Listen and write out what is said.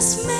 just made